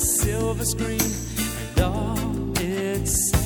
silver screen and all its